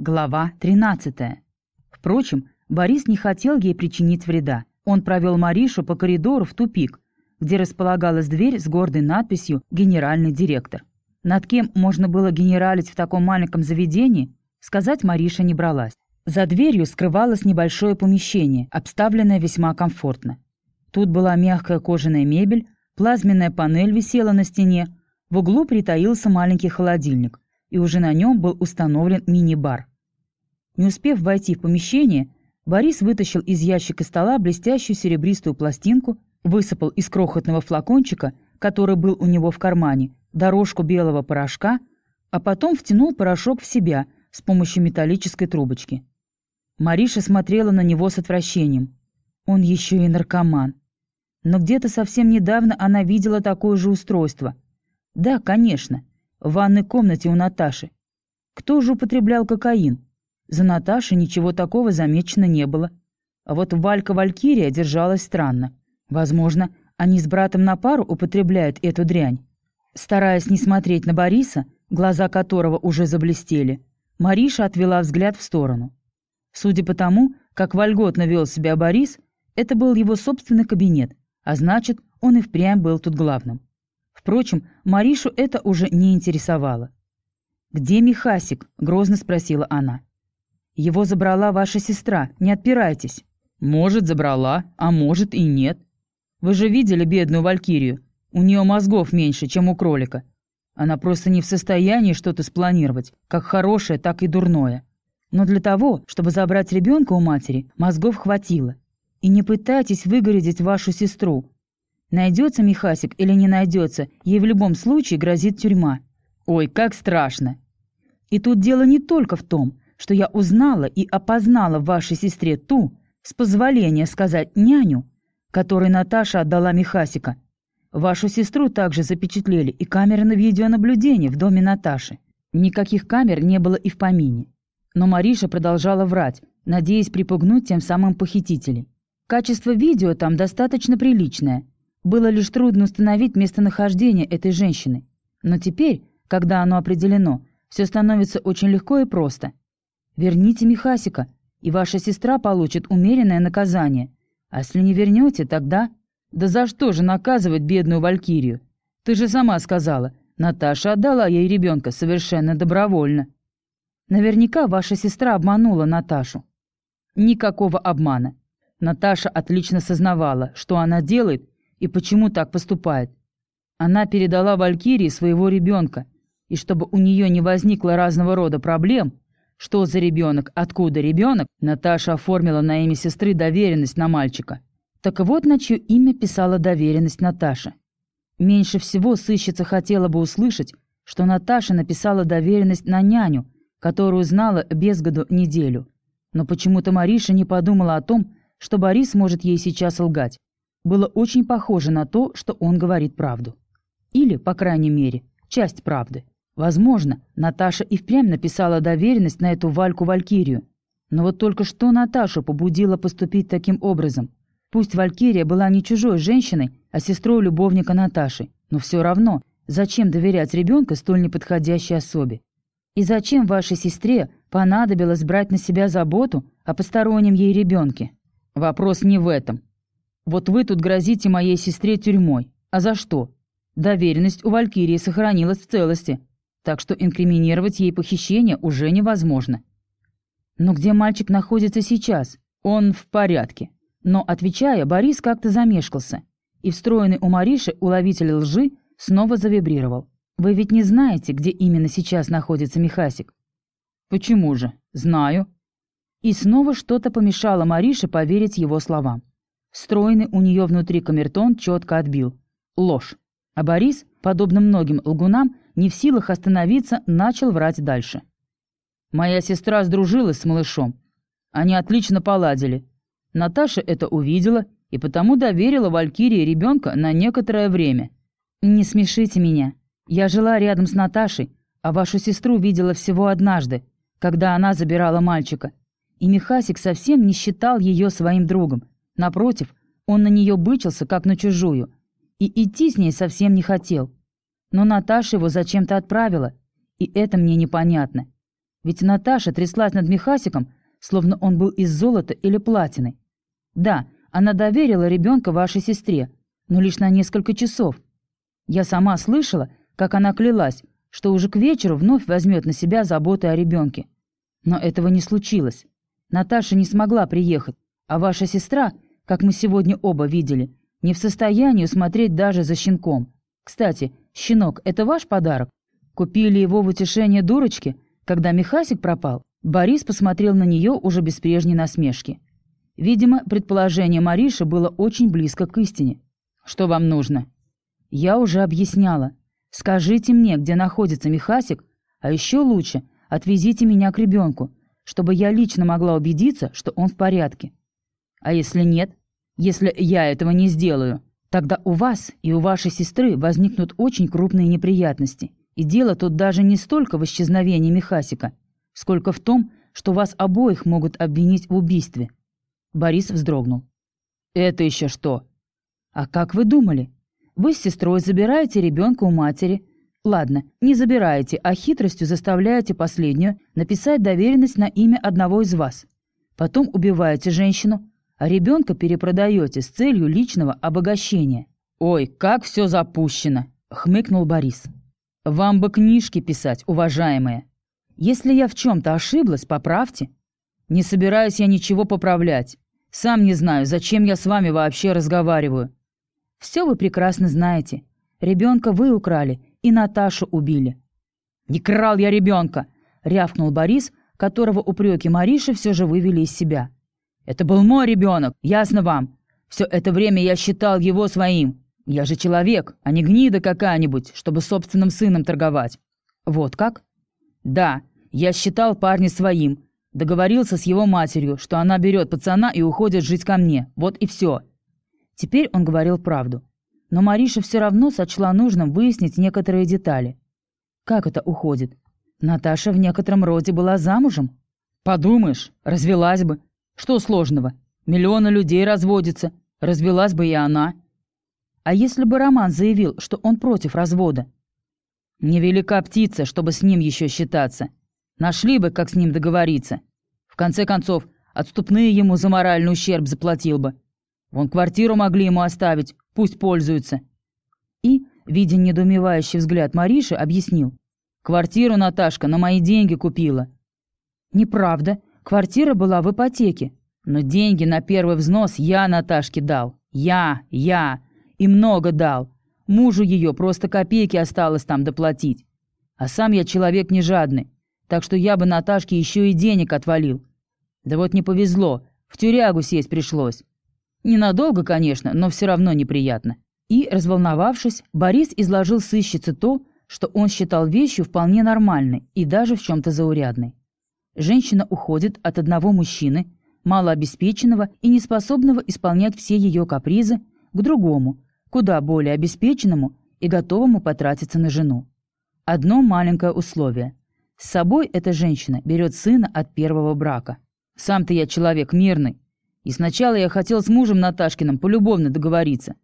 Глава 13. Впрочем, Борис не хотел ей причинить вреда. Он провел Маришу по коридору в тупик, где располагалась дверь с гордой надписью «Генеральный директор». Над кем можно было генералить в таком маленьком заведении, сказать Мариша не бралась. За дверью скрывалось небольшое помещение, обставленное весьма комфортно. Тут была мягкая кожаная мебель, плазменная панель висела на стене, в углу притаился маленький холодильник, и уже на нем был установлен мини-бар. Не успев войти в помещение, Борис вытащил из ящика стола блестящую серебристую пластинку, высыпал из крохотного флакончика, который был у него в кармане, дорожку белого порошка, а потом втянул порошок в себя с помощью металлической трубочки. Мариша смотрела на него с отвращением. Он еще и наркоман. Но где-то совсем недавно она видела такое же устройство. Да, конечно, в ванной комнате у Наташи. Кто же употреблял кокаин? За Наташей ничего такого замечено не было. А вот Валька-Валькирия держалась странно. Возможно, они с братом на пару употребляют эту дрянь. Стараясь не смотреть на Бориса, глаза которого уже заблестели, Мариша отвела взгляд в сторону. Судя по тому, как вольготно вел себя Борис, это был его собственный кабинет, а значит, он и впрямь был тут главным. Впрочем, Маришу это уже не интересовало. «Где Михасик?» — грозно спросила она. «Его забрала ваша сестра, не отпирайтесь». «Может, забрала, а может и нет. Вы же видели бедную Валькирию? У нее мозгов меньше, чем у кролика. Она просто не в состоянии что-то спланировать, как хорошее, так и дурное. Но для того, чтобы забрать ребенка у матери, мозгов хватило. И не пытайтесь выгородить вашу сестру. Найдется Михасик или не найдется, ей в любом случае грозит тюрьма. Ой, как страшно. И тут дело не только в том, что я узнала и опознала в вашей сестре ту, с позволения сказать няню, которой Наташа отдала Михасика. Вашу сестру также запечатлели и камеры на видеонаблюдении в доме Наташи. Никаких камер не было и в помине. Но Мариша продолжала врать, надеясь припугнуть тем самым похитителей. Качество видео там достаточно приличное. Было лишь трудно установить местонахождение этой женщины. Но теперь, когда оно определено, все становится очень легко и просто. Верните Михасика, и ваша сестра получит умеренное наказание. А если не вернете, тогда... Да за что же наказывать бедную Валькирию? Ты же сама сказала, Наташа отдала ей ребенка совершенно добровольно. Наверняка ваша сестра обманула Наташу. Никакого обмана. Наташа отлично сознавала, что она делает и почему так поступает. Она передала Валькирии своего ребенка, и чтобы у нее не возникло разного рода проблем, что за ребенок, откуда ребенок, Наташа оформила на имя сестры доверенность на мальчика. Так вот, на чье имя писала доверенность Наташа. Меньше всего сыщица хотела бы услышать, что Наташа написала доверенность на няню, которую знала без году неделю. Но почему-то Мариша не подумала о том, что Борис может ей сейчас лгать. Было очень похоже на то, что он говорит правду. Или, по крайней мере, часть правды. Возможно, Наташа и впрямь написала доверенность на эту Вальку-Валькирию. Но вот только что Наташу побудила поступить таким образом. Пусть Валькирия была не чужой женщиной, а сестрой любовника Наташи, но все равно, зачем доверять ребенка столь неподходящей особе? И зачем вашей сестре понадобилось брать на себя заботу о постороннем ей ребенке? Вопрос не в этом. Вот вы тут грозите моей сестре тюрьмой. А за что? Доверенность у Валькирии сохранилась в целости, так что инкриминировать ей похищение уже невозможно. Но где мальчик находится сейчас? Он в порядке. Но, отвечая, Борис как-то замешкался, и встроенный у Мариши уловитель лжи снова завибрировал. «Вы ведь не знаете, где именно сейчас находится Михасик?» «Почему же? Знаю». И снова что-то помешало Марише поверить его словам. Встроенный у нее внутри камертон четко отбил. Ложь. А Борис, подобно многим лгунам, не в силах остановиться, начал врать дальше. «Моя сестра сдружилась с малышом. Они отлично поладили. Наташа это увидела и потому доверила Валькирии ребенка на некоторое время. Не смешите меня. Я жила рядом с Наташей, а вашу сестру видела всего однажды, когда она забирала мальчика. И Михасик совсем не считал ее своим другом. Напротив, он на нее бычился, как на чужую. И идти с ней совсем не хотел. Но Наташа его зачем-то отправила, и это мне непонятно. Ведь Наташа тряслась над Михасиком, словно он был из золота или платины. Да, она доверила ребенка вашей сестре, но лишь на несколько часов. Я сама слышала, как она клялась, что уже к вечеру вновь возьмет на себя заботы о ребенке. Но этого не случилось. Наташа не смогла приехать, а ваша сестра, как мы сегодня оба видели, не в состоянии смотреть даже за щенком. Кстати, щенок — это ваш подарок? Купили его в утешение дурочки, когда Михасик пропал? Борис посмотрел на нее уже без прежней насмешки. Видимо, предположение Мариши было очень близко к истине. «Что вам нужно?» «Я уже объясняла. Скажите мне, где находится Михасик, а еще лучше, отвезите меня к ребенку, чтобы я лично могла убедиться, что он в порядке. А если нет? Если я этого не сделаю, тогда у вас и у вашей сестры возникнут очень крупные неприятности. И дело тут даже не столько в исчезновении Михасика, сколько в том, что вас обоих могут обвинить в убийстве. Борис вздрогнул. «Это еще что?» «А как вы думали? Вы с сестрой забираете ребенка у матери. Ладно, не забираете, а хитростью заставляете последнюю написать доверенность на имя одного из вас. Потом убиваете женщину, а ребенка перепродаете с целью личного обогащения. «Ой, как все запущено!» — хмыкнул Борис. «Вам бы книжки писать, уважаемые. Если я в чем-то ошиблась, поправьте. Не собираюсь я ничего поправлять. Сам не знаю, зачем я с вами вообще разговариваю. Все вы прекрасно знаете. Ребенка вы украли и Наташу убили». «Не крал я ребенка!» — рявкнул Борис, которого упреки Мариши все же вывели из себя. Это был мой ребенок, ясно вам? Все это время я считал его своим. Я же человек, а не гнида какая-нибудь, чтобы собственным сыном торговать. Вот как? Да, я считал парня своим. Договорился с его матерью, что она берет пацана и уходит жить ко мне. Вот и все. Теперь он говорил правду. Но Мариша все равно сочла нужным выяснить некоторые детали. Как это уходит? Наташа в некотором роде была замужем? Подумаешь, развелась бы. Что сложного? Миллионы людей разводятся. Развелась бы и она. А если бы Роман заявил, что он против развода? Невелика птица, чтобы с ним еще считаться. Нашли бы, как с ним договориться. В конце концов, отступные ему за моральный ущерб заплатил бы. Вон квартиру могли ему оставить, пусть пользуются. И, видя недоумевающий взгляд Мариши, объяснил. Квартиру Наташка на мои деньги купила. Неправда. Квартира была в ипотеке. Но деньги на первый взнос я Наташке дал. Я, я. И много дал. Мужу ее просто копейки осталось там доплатить. А сам я человек не жадный. Так что я бы Наташке еще и денег отвалил. Да вот не повезло. В тюрягу сесть пришлось. Ненадолго, конечно, но все равно неприятно. И, разволновавшись, Борис изложил сыщице то, что он считал вещью вполне нормальной и даже в чем-то заурядной. Женщина уходит от одного мужчины, малообеспеченного и неспособного исполнять все ее капризы, к другому, куда более обеспеченному и готовому потратиться на жену. Одно маленькое условие. С собой эта женщина берет сына от первого брака. Сам-то я человек мирный. И сначала я хотел с мужем Наташкиным полюбовно договориться.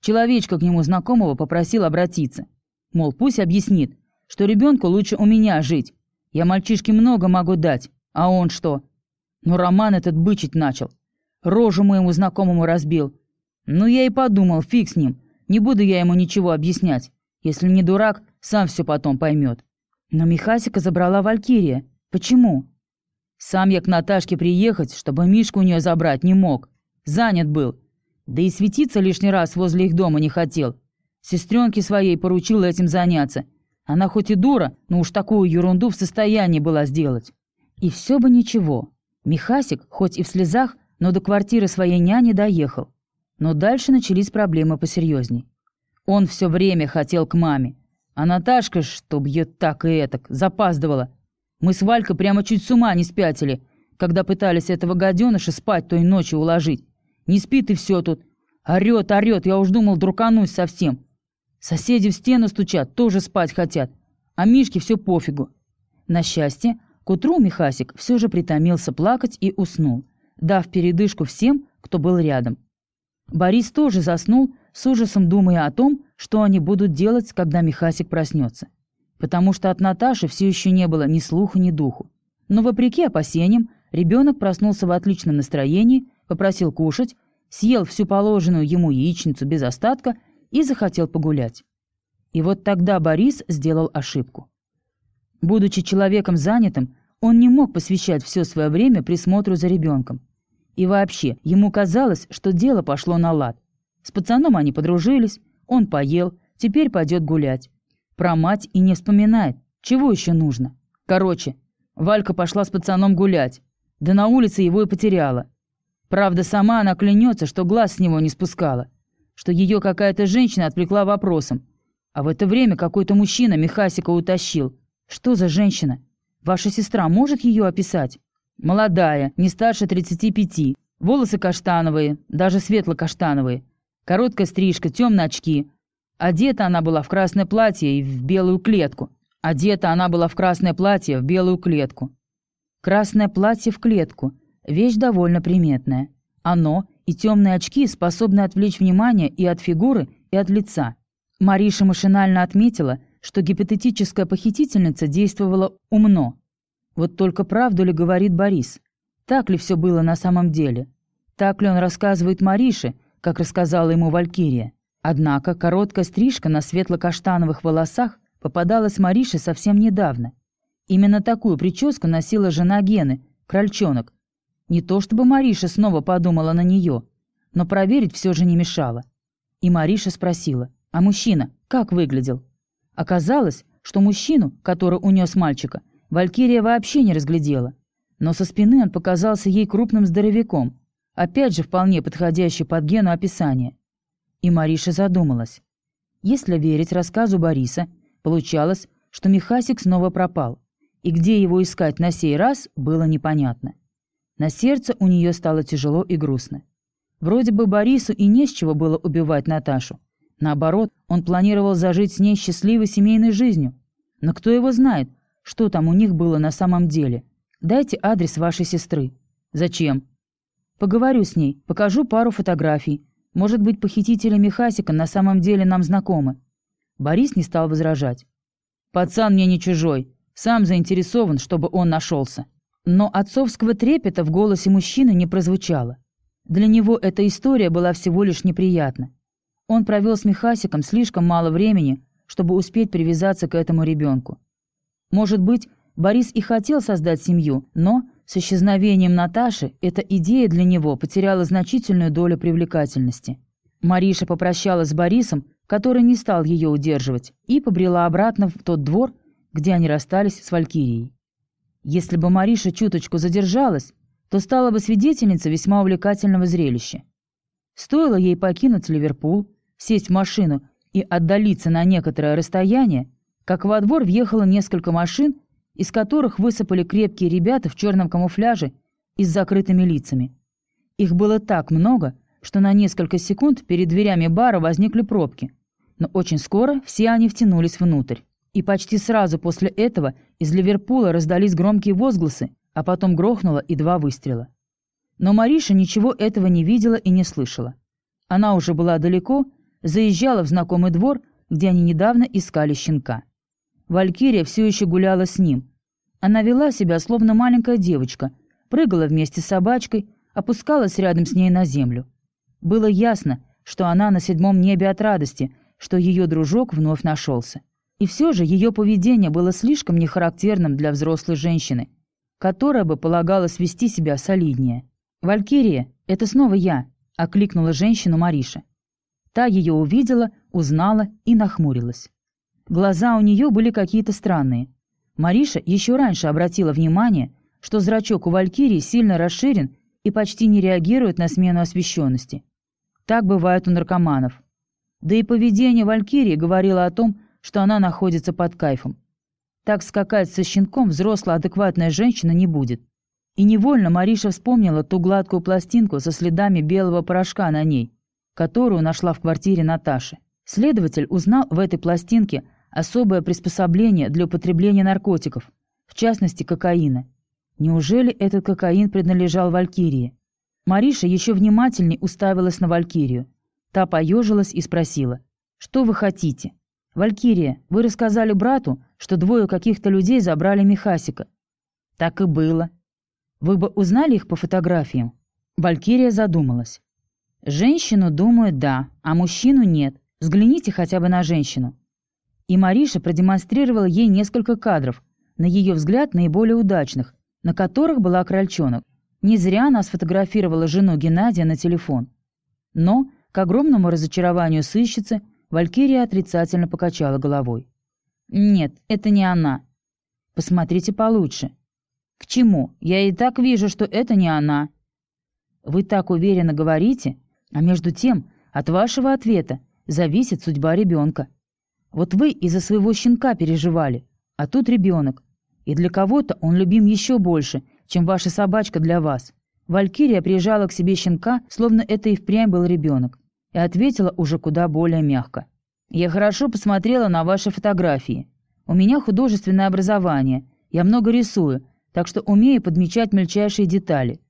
Человечка к нему знакомого попросил обратиться. Мол, пусть объяснит, что ребенку лучше у меня жить, я мальчишке много могу дать, а он что? Ну, Роман этот бычить начал. Рожу моему знакомому разбил. Ну, я и подумал, фиг с ним. Не буду я ему ничего объяснять. Если не дурак, сам все потом поймет. Но Михасика забрала Валькирия. Почему? Сам я к Наташке приехать, чтобы Мишку у нее забрать, не мог. Занят был. Да и светиться лишний раз возле их дома не хотел. Сестренке своей поручил этим заняться — она хоть и дура, но уж такую ерунду в состоянии была сделать. И все бы ничего. Михасик, хоть и в слезах, но до квартиры своей няни доехал. Но дальше начались проблемы посерьезней. Он все время хотел к маме. А Наташка, чтоб ее так и этак, запаздывала. Мы с Валькой прямо чуть с ума не спятили, когда пытались этого гаденыша спать той ночью уложить. Не спит и все тут. Орет, орет, я уж думал, друканусь совсем. Соседи в стену стучат, тоже спать хотят. А Мишке все пофигу. На счастье, к утру Михасик все же притомился плакать и уснул, дав передышку всем, кто был рядом. Борис тоже заснул, с ужасом думая о том, что они будут делать, когда Михасик проснется. Потому что от Наташи все еще не было ни слуха, ни духу. Но вопреки опасениям, ребенок проснулся в отличном настроении, попросил кушать, съел всю положенную ему яичницу без остатка и захотел погулять. И вот тогда Борис сделал ошибку. Будучи человеком занятым, он не мог посвящать все свое время присмотру за ребенком. И вообще, ему казалось, что дело пошло на лад. С пацаном они подружились, он поел, теперь пойдет гулять. Про мать и не вспоминает. Чего еще нужно? Короче, Валька пошла с пацаном гулять. Да на улице его и потеряла. Правда, сама она клянется, что глаз с него не спускала. Что ее какая-то женщина отвлекла вопросом. А в это время какой-то мужчина Михасика утащил. Что за женщина? Ваша сестра может ее описать? Молодая, не старше 35. Волосы каштановые, даже светло-каштановые. Короткая стрижка, темные очки. Одета она была в красное платье и в белую клетку. Одета она была в красное платье в белую клетку. Красное платье в клетку. Вещь довольно приметная. Оно и темные очки способны отвлечь внимание и от фигуры, и от лица. Мариша машинально отметила, что гипотетическая похитительница действовала умно. Вот только правду ли говорит Борис? Так ли все было на самом деле? Так ли он рассказывает Марише, как рассказала ему Валькирия? Однако короткая стрижка на светло-каштановых волосах попадалась Марише совсем недавно. Именно такую прическу носила жена Гены, крольчонок. Не то чтобы Мариша снова подумала на нее, но проверить все же не мешало. И Мариша спросила, а мужчина как выглядел? Оказалось, что мужчину, который унес мальчика, Валькирия вообще не разглядела. Но со спины он показался ей крупным здоровяком, опять же вполне подходящий под Гену описание. И Мариша задумалась. Если верить рассказу Бориса, получалось, что Михасик снова пропал, и где его искать на сей раз, было непонятно. На сердце у нее стало тяжело и грустно. Вроде бы Борису и не с чего было убивать Наташу. Наоборот, он планировал зажить с ней счастливой семейной жизнью. Но кто его знает, что там у них было на самом деле. Дайте адрес вашей сестры. Зачем? Поговорю с ней, покажу пару фотографий. Может быть, похитители Михасика на самом деле нам знакомы. Борис не стал возражать. Пацан мне не чужой. Сам заинтересован, чтобы он нашелся. Но отцовского трепета в голосе мужчины не прозвучало. Для него эта история была всего лишь неприятна. Он провел с Михасиком слишком мало времени, чтобы успеть привязаться к этому ребенку. Может быть, Борис и хотел создать семью, но с исчезновением Наташи эта идея для него потеряла значительную долю привлекательности. Мариша попрощалась с Борисом, который не стал ее удерживать, и побрела обратно в тот двор, где они расстались с Валькирией. Если бы Мариша чуточку задержалась, то стала бы свидетельницей весьма увлекательного зрелища. Стоило ей покинуть Ливерпуль, сесть в машину и отдалиться на некоторое расстояние, как во двор въехало несколько машин, из которых высыпали крепкие ребята в черном камуфляже и с закрытыми лицами. Их было так много, что на несколько секунд перед дверями бара возникли пробки. Но очень скоро все они втянулись внутрь. И почти сразу после этого из Ливерпула раздались громкие возгласы, а потом грохнуло и два выстрела. Но Мариша ничего этого не видела и не слышала. Она уже была далеко, заезжала в знакомый двор, где они недавно искали щенка. Валькирия все еще гуляла с ним. Она вела себя, словно маленькая девочка, прыгала вместе с собачкой, опускалась рядом с ней на землю. Было ясно, что она на седьмом небе от радости, что ее дружок вновь нашелся. И все же ее поведение было слишком нехарактерным для взрослой женщины, которая бы полагалась вести себя солиднее. «Валькирия, это снова я», — окликнула женщину Мариша. Та ее увидела, узнала и нахмурилась. Глаза у нее были какие-то странные. Мариша еще раньше обратила внимание, что зрачок у Валькирии сильно расширен и почти не реагирует на смену освещенности. Так бывает у наркоманов. Да и поведение Валькирии говорило о том, что она находится под кайфом. Так скакать со щенком взрослая адекватная женщина не будет. И невольно Мариша вспомнила ту гладкую пластинку со следами белого порошка на ней, которую нашла в квартире Наташи. Следователь узнал в этой пластинке особое приспособление для употребления наркотиков, в частности кокаина. Неужели этот кокаин принадлежал Валькирии? Мариша еще внимательней уставилась на Валькирию. Та поежилась и спросила, «Что вы хотите?» «Валькирия, вы рассказали брату, что двое каких-то людей забрали Михасика». Так и было. Вы бы узнали их по фотографиям? Валькирия задумалась. Женщину, думаю, да, а мужчину нет. Взгляните хотя бы на женщину. И Мариша продемонстрировала ей несколько кадров, на ее взгляд наиболее удачных, на которых была крольчонок. Не зря она сфотографировала жену Геннадия на телефон. Но, к огромному разочарованию сыщицы, Валькирия отрицательно покачала головой. «Нет, это не она. Посмотрите получше». «К чему? Я и так вижу, что это не она». «Вы так уверенно говорите, а между тем от вашего ответа зависит судьба ребенка. Вот вы из-за своего щенка переживали, а тут ребенок. И для кого-то он любим еще больше, чем ваша собачка для вас. Валькирия прижала к себе щенка, словно это и впрямь был ребенок, и ответила уже куда более мягко. «Я хорошо посмотрела на ваши фотографии. У меня художественное образование, я много рисую, так что умею подмечать мельчайшие детали.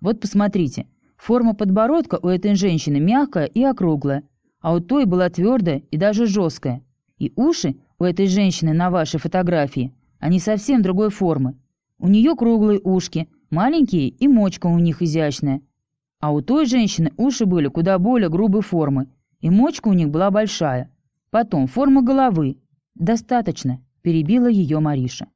Вот посмотрите, форма подбородка у этой женщины мягкая и округлая, а у той была твердая и даже жесткая. И уши у этой женщины на вашей фотографии, они совсем другой формы. У нее круглые ушки, маленькие и мочка у них изящная. А у той женщины уши были куда более грубой формы, и мочка у них была большая. Потом форма головы. «Достаточно», – перебила ее Мариша.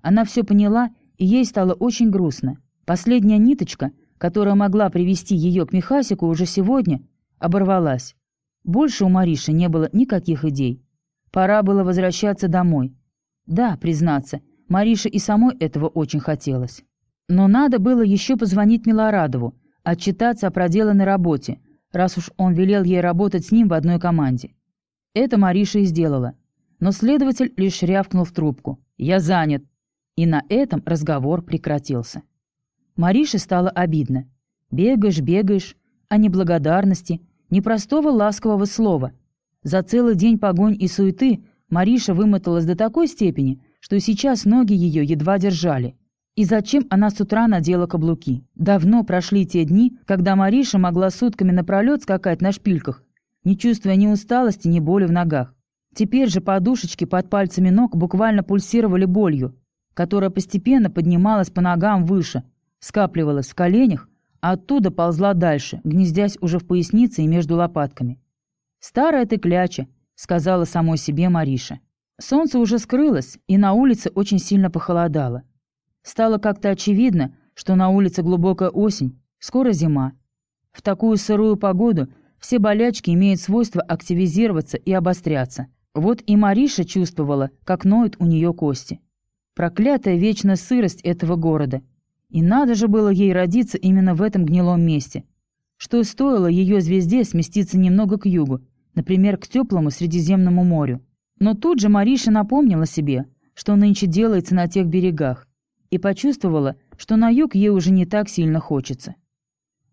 Она все поняла, и ей стало очень грустно. Последняя ниточка, которая могла привести ее к Михасику уже сегодня, оборвалась. Больше у Мариши не было никаких идей. Пора было возвращаться домой. Да, признаться, Марише и самой этого очень хотелось. Но надо было еще позвонить Милорадову, отчитаться о проделанной работе, раз уж он велел ей работать с ним в одной команде. Это Мариша и сделала. Но следователь лишь рявкнул в трубку. «Я занят». И на этом разговор прекратился. Марише стало обидно. Бегаешь, бегаешь, а не благодарности – непростого ласкового слова. За целый день погонь и суеты Мариша вымоталась до такой степени, что сейчас ноги ее едва держали. И зачем она с утра надела каблуки? Давно прошли те дни, когда Мариша могла сутками напролет скакать на шпильках, не чувствуя ни усталости, ни боли в ногах. Теперь же подушечки под пальцами ног буквально пульсировали болью, которая постепенно поднималась по ногам выше, скапливалась в коленях а оттуда ползла дальше, гнездясь уже в пояснице и между лопатками. «Старая ты кляча», — сказала самой себе Мариша. Солнце уже скрылось, и на улице очень сильно похолодало. Стало как-то очевидно, что на улице глубокая осень, скоро зима. В такую сырую погоду все болячки имеют свойство активизироваться и обостряться. Вот и Мариша чувствовала, как ноют у нее кости. Проклятая вечная сырость этого города — и надо же было ей родиться именно в этом гнилом месте. Что стоило ее звезде сместиться немного к югу, например, к теплому Средиземному морю. Но тут же Мариша напомнила себе, что нынче делается на тех берегах, и почувствовала, что на юг ей уже не так сильно хочется.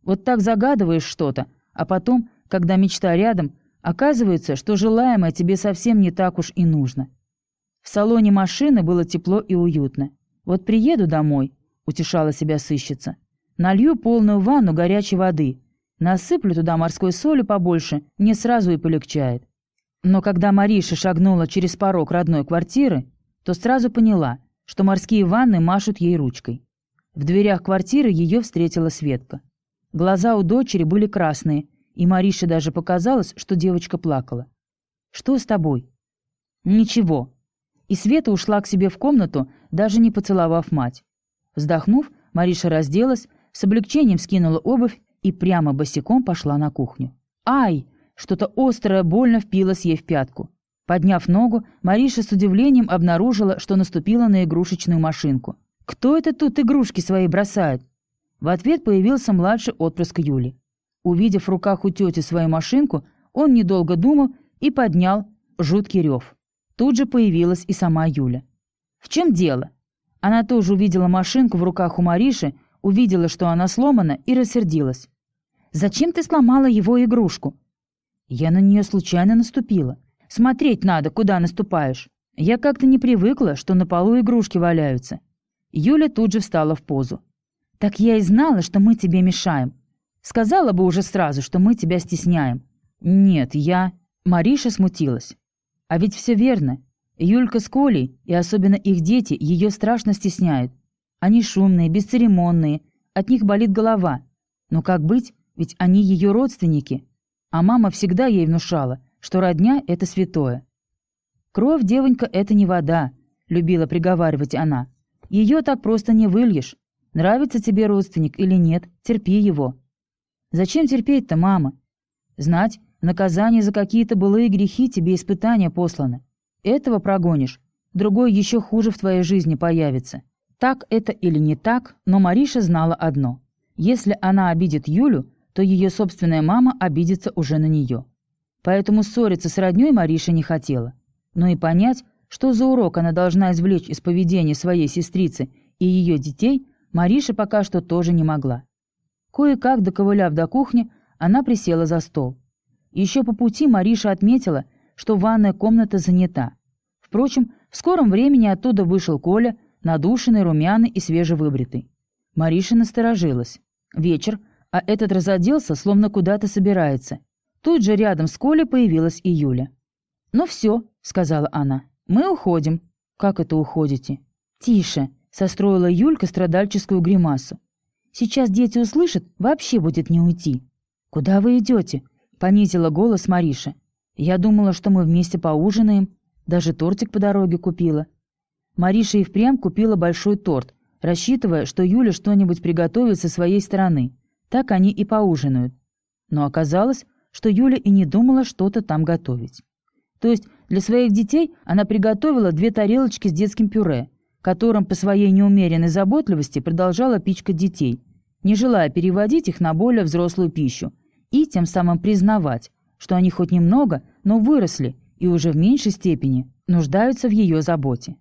Вот так загадываешь что-то, а потом, когда мечта рядом, оказывается, что желаемое тебе совсем не так уж и нужно. В салоне машины было тепло и уютно. Вот приеду домой, утешала себя сыщица. Налью полную ванну горячей воды. Насыплю туда морской соли побольше, мне сразу и полегчает. Но когда Мариша шагнула через порог родной квартиры, то сразу поняла, что морские ванны машут ей ручкой. В дверях квартиры ее встретила Светка. Глаза у дочери были красные, и Марише даже показалось, что девочка плакала. «Что с тобой?» «Ничего». И Света ушла к себе в комнату, даже не поцеловав мать. Вздохнув, Мариша разделась, с облегчением скинула обувь и прямо босиком пошла на кухню. «Ай!» Что-то острое больно впилось ей в пятку. Подняв ногу, Мариша с удивлением обнаружила, что наступила на игрушечную машинку. «Кто это тут игрушки свои бросает?» В ответ появился младший отпрыск Юли. Увидев в руках у тети свою машинку, он недолго думал и поднял жуткий рев. Тут же появилась и сама Юля. «В чем дело?» Она тоже увидела машинку в руках у Мариши, увидела, что она сломана, и рассердилась. «Зачем ты сломала его игрушку?» «Я на нее случайно наступила. Смотреть надо, куда наступаешь. Я как-то не привыкла, что на полу игрушки валяются». Юля тут же встала в позу. «Так я и знала, что мы тебе мешаем. Сказала бы уже сразу, что мы тебя стесняем». «Нет, я...» Мариша смутилась. «А ведь все верно. Юлька с Колей, и особенно их дети, ее страшно стесняют. Они шумные, бесцеремонные, от них болит голова. Но как быть, ведь они ее родственники. А мама всегда ей внушала, что родня — это святое. «Кровь, девонька, это не вода», — любила приговаривать она. «Ее так просто не выльешь. Нравится тебе родственник или нет, терпи его». «Зачем терпеть-то, мама?» «Знать, наказание за какие-то былые грехи тебе испытания посланы. Этого прогонишь, другой еще хуже в твоей жизни появится. Так это или не так, но Мариша знала одно. Если она обидит Юлю, то ее собственная мама обидится уже на нее. Поэтому ссориться с родней Мариша не хотела. Но и понять, что за урок она должна извлечь из поведения своей сестрицы и ее детей, Мариша пока что тоже не могла. Кое-как, доковыляв до кухни, она присела за стол. Еще по пути Мариша отметила, что ванная комната занята. Впрочем, в скором времени оттуда вышел Коля, надушенный, румяный и свежевыбритый. Мариша насторожилась. Вечер, а этот разоделся, словно куда-то собирается. Тут же рядом с Колей появилась и Юля. «Ну все», — сказала она, — «мы уходим». «Как это уходите?» «Тише», — состроила Юлька страдальческую гримасу. «Сейчас дети услышат, вообще будет не уйти». «Куда вы идете?» — понизила голос Мариша. «Я думала, что мы вместе поужинаем. Даже тортик по дороге купила». Мариша и впрямь купила большой торт, рассчитывая, что Юля что-нибудь приготовит со своей стороны. Так они и поужинают. Но оказалось, что Юля и не думала что-то там готовить. То есть для своих детей она приготовила две тарелочки с детским пюре, которым по своей неумеренной заботливости продолжала пичкать детей, не желая переводить их на более взрослую пищу, и тем самым признавать, что они хоть немного, но выросли и уже в меньшей степени нуждаются в ее заботе.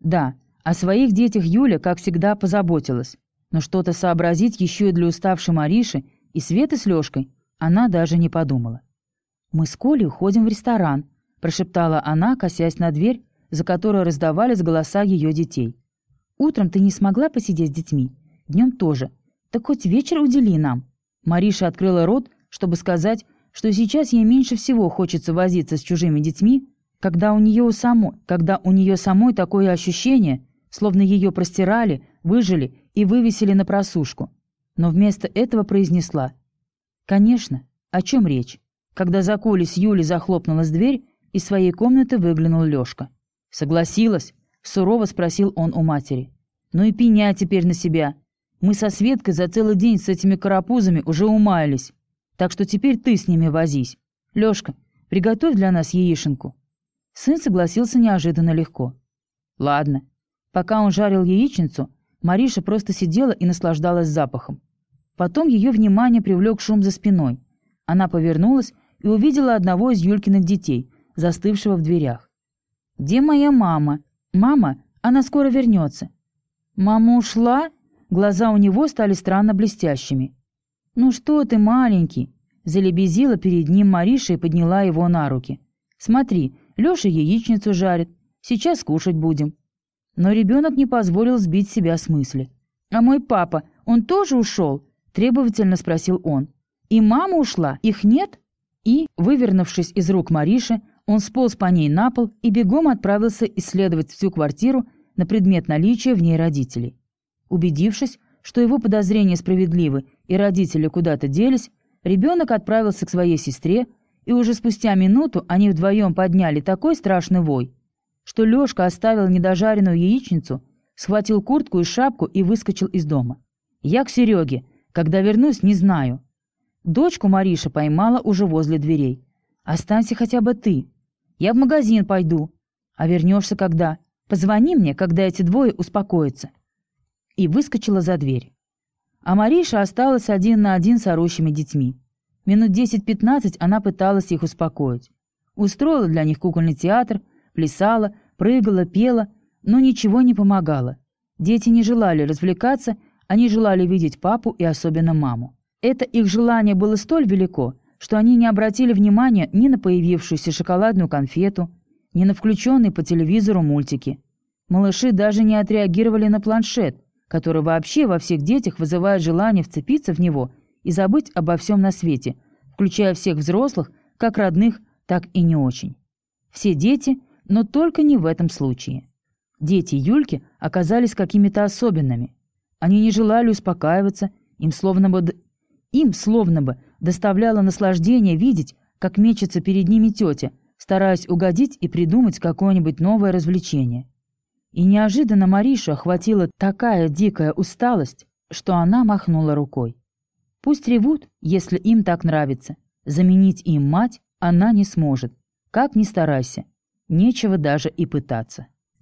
Да, о своих детях Юля, как всегда, позаботилась, но что-то сообразить еще и для уставшей Мариши и Светы с Лёшкой она даже не подумала. «Мы с Колей уходим в ресторан», — прошептала она, косясь на дверь, за которой раздавались голоса ее детей. «Утром ты не смогла посидеть с детьми, днем тоже. Так хоть вечер удели нам». Мариша открыла рот, чтобы сказать, что сейчас ей меньше всего хочется возиться с чужими детьми, когда у нее самой, когда у нее самой такое ощущение, словно ее простирали, выжили и вывесили на просушку. Но вместо этого произнесла «Конечно, о чем речь?» Когда за Колей с Юлей захлопнулась дверь, из своей комнаты выглянул Лёшка. «Согласилась?» — сурово спросил он у матери. «Ну и пеня теперь на себя. Мы со Светкой за целый день с этими карапузами уже умаялись. Так что теперь ты с ними возись. Лёшка, приготовь для нас яишенку». Сын согласился неожиданно легко. «Ладно». Пока он жарил яичницу, Мариша просто сидела и наслаждалась запахом. Потом ее внимание привлек шум за спиной. Она повернулась и увидела одного из Юлькиных детей, застывшего в дверях. «Где моя мама? Мама? Она скоро вернется». «Мама ушла?» Глаза у него стали странно блестящими. «Ну что ты, маленький?» Залебезила перед ним Мариша и подняла его на руки. «Смотри, Леша яичницу жарит. Сейчас кушать будем». Но ребенок не позволил сбить себя с мысли. «А мой папа, он тоже ушел?» – требовательно спросил он. «И мама ушла? Их нет?» И, вывернувшись из рук Мариши, он сполз по ней на пол и бегом отправился исследовать всю квартиру на предмет наличия в ней родителей. Убедившись, что его подозрения справедливы и родители куда-то делись, ребенок отправился к своей сестре, и уже спустя минуту они вдвоем подняли такой страшный вой, что Лёшка оставил недожаренную яичницу, схватил куртку и шапку и выскочил из дома. «Я к Сереге. Когда вернусь, не знаю». Дочку Мариша поймала уже возле дверей. «Останься хотя бы ты. Я в магазин пойду. А вернешься когда? Позвони мне, когда эти двое успокоятся». И выскочила за дверь. А Мариша осталась один на один с орущими детьми. Минут 10-15 она пыталась их успокоить. Устроила для них кукольный театр, плясала, прыгала, пела, но ничего не помогало. Дети не желали развлекаться, они желали видеть папу и особенно маму. Это их желание было столь велико, что они не обратили внимания ни на появившуюся шоколадную конфету, ни на включенные по телевизору мультики. Малыши даже не отреагировали на планшет, который вообще во всех детях вызывает желание вцепиться в него и забыть обо всем на свете, включая всех взрослых, как родных, так и не очень. Все дети, но только не в этом случае. Дети Юльки оказались какими-то особенными. Они не желали успокаиваться, им словно бы, им словно бы доставляло наслаждение видеть, как мечется перед ними тетя, стараясь угодить и придумать какое-нибудь новое развлечение. И неожиданно Маришу охватила такая дикая усталость, что она махнула рукой. Пусть ревут, если им так нравится. Заменить им мать она не сможет. Как ни старайся. Нечего даже и пытаться.